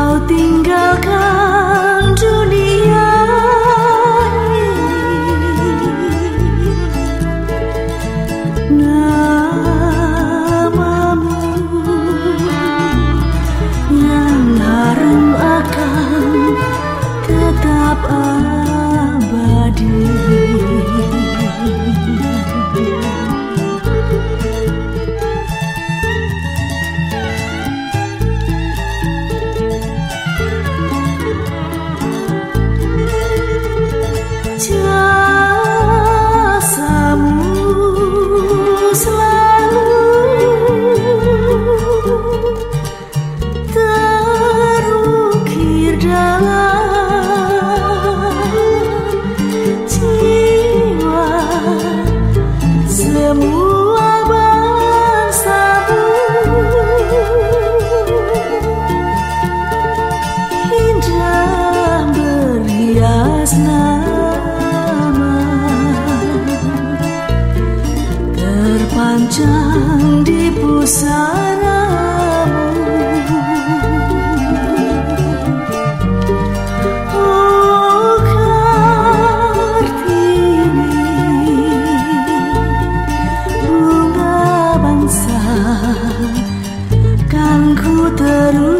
保定哥哥。Hujan di pusaramu. Oh Kartini Bunga bangsa Kan ku terus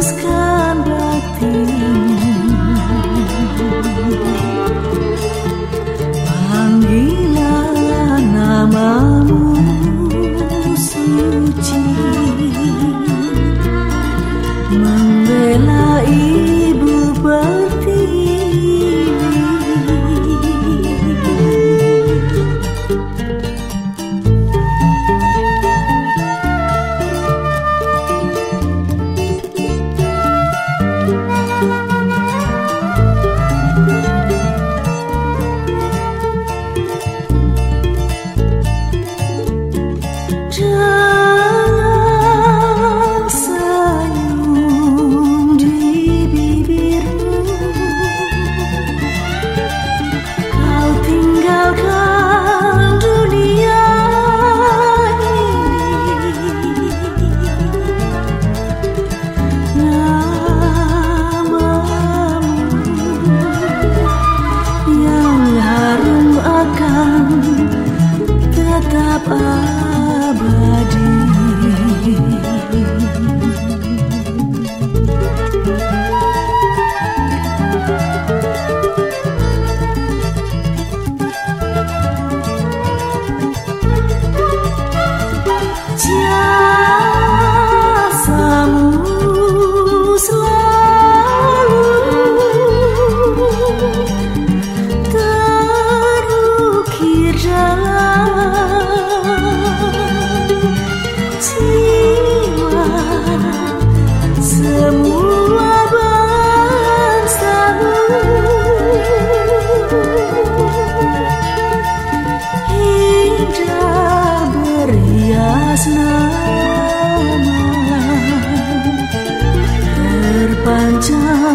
啊